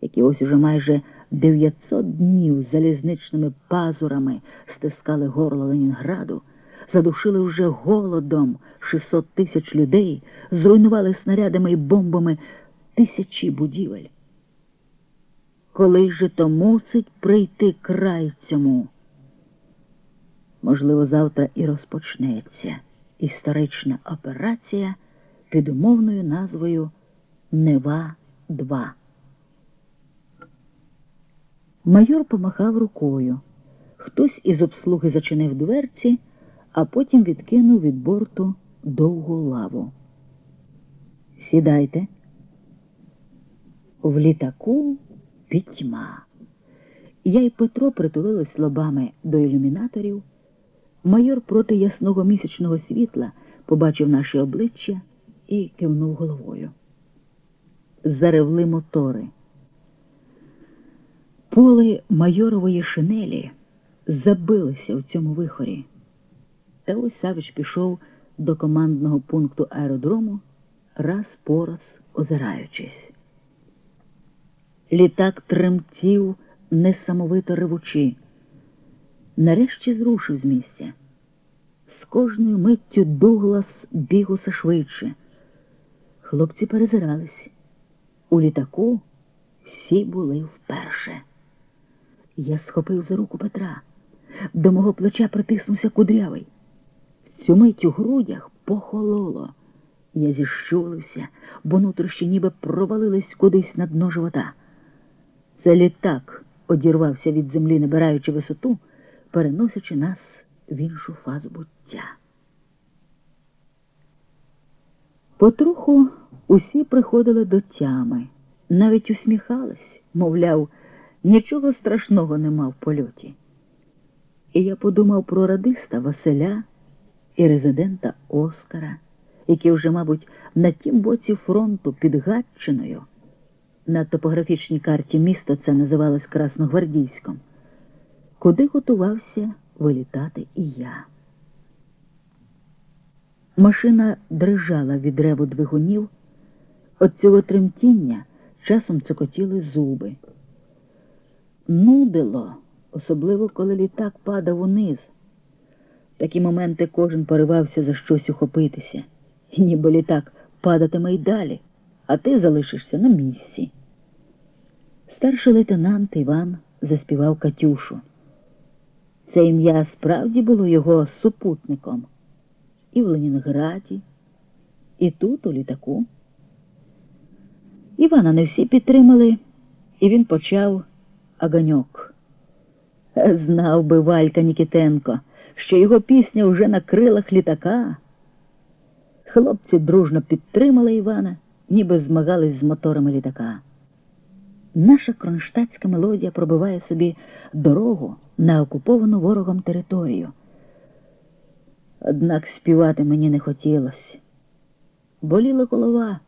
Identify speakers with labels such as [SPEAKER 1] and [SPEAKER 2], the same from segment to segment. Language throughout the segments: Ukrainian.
[SPEAKER 1] які ось уже майже 900 днів залізничними пазурами стискали горло Ленінграду, задушили вже голодом 600 тисяч людей, зруйнували снарядами і бомбами тисячі будівель. Коли же то мусить прийти край цьому? Можливо, завтра і розпочнеться історична операція під умовною назвою Нева 2 Майор помахав рукою. Хтось із обслуги зачинив дверці, а потім відкинув від борту довгу лаву. Сідайте. В літаку пітьма. Я й Петро притулились лобами до ілюмінаторів. Майор проти ясного місячного світла побачив наші обличчя і кивнув головою. Заревли мотори. Поли майорової шинелі забилися в цьому вихорі. Та ось Савич пішов до командного пункту аеродрому, раз по раз озираючись. Літак тремтів, несамовито ревучи. Нарешті зрушив з місця. З кожною миттю Дуглас біг усе швидше. Хлопці перезирались. У літаку всі були вперше. Я схопив за руку Петра. До мого плеча притиснувся кудрявий. В цю мить у грудях похололо. Я зіщулився, бо нутрощі ніби провалились кудись на дно живота. Це літак одірвався від землі, набираючи висоту, переносячи нас в іншу фазу буття. Потроху усі приходили до тями, навіть усміхались, мовляв, нічого страшного нема в польоті. І я подумав про радиста Василя і резидента Оскара, які вже, мабуть, на тім боці фронту під Гатчиною. На топографічній карті місто це називалось Красногвардійськом, куди готувався вилітати і я. Машина дрижала від реву двигунів, от цього тремтіння часом цокотіли зуби. Нудило, особливо коли літак падав униз. В такі моменти кожен поривався за щось ухопитися, і ніби літак падатиме й далі, а ти залишишся на місці. Старший лейтенант Іван заспівав Катюшу. Це ім'я справді було його супутником і в Ленінграді, і тут, у літаку. Івана не всі підтримали, і він почав аганьок. Знав би Валька Нікітенко, що його пісня вже на крилах літака. Хлопці дружно підтримали Івана, ніби змагались з моторами літака. Наша кронштадтська мелодія пробиває собі дорогу на окуповану ворогом територію. Однак співати мені не хотілося. Боліла голова.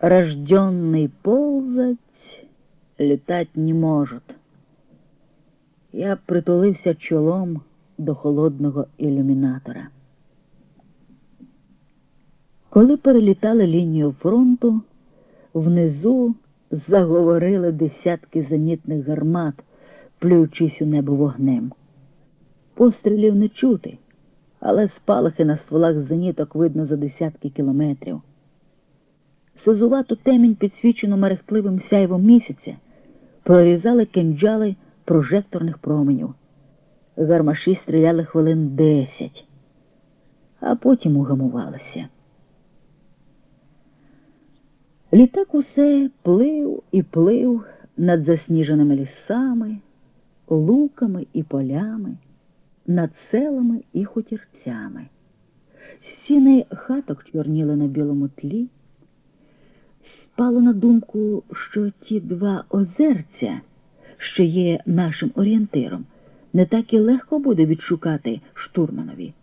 [SPEAKER 1] Рожденный ползать, літать не можуть. Я притулився чолом до холодного ілюмінатора. Коли перелітали лінію фронту, внизу заговорили десятки зенітних гармат, плюючись у небо вогнем. Пострілів не чути, але спалахи на стволах зеніток видно за десятки кілометрів. Сизувату темінь, підсвічену мерехтливим сяйвом місяця, прорізали кинджали прожекторних променів. Гармаші стріляли хвилин десять, а потім угамувалися. Літак усе плив і плив над засніженими лісами, луками і полями, над селами і хутірцями. Стіни хаток чорніли на білому тлі. Спало на думку, що ті два озерця, що є нашим орієнтиром, не так і легко буде відшукати штурманові.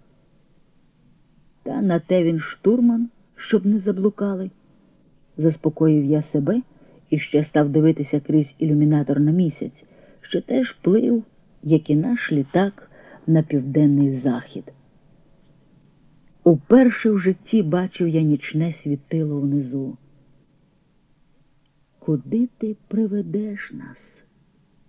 [SPEAKER 1] Та на те він штурман, щоб не заблукали заспокоїв я себе і ще став дивитися крізь ілюмінатор на місяць, що теж плив, як і наш літак на південний захід. Уперше в житті бачив я нічне світило внизу. Куди ти приведеш нас?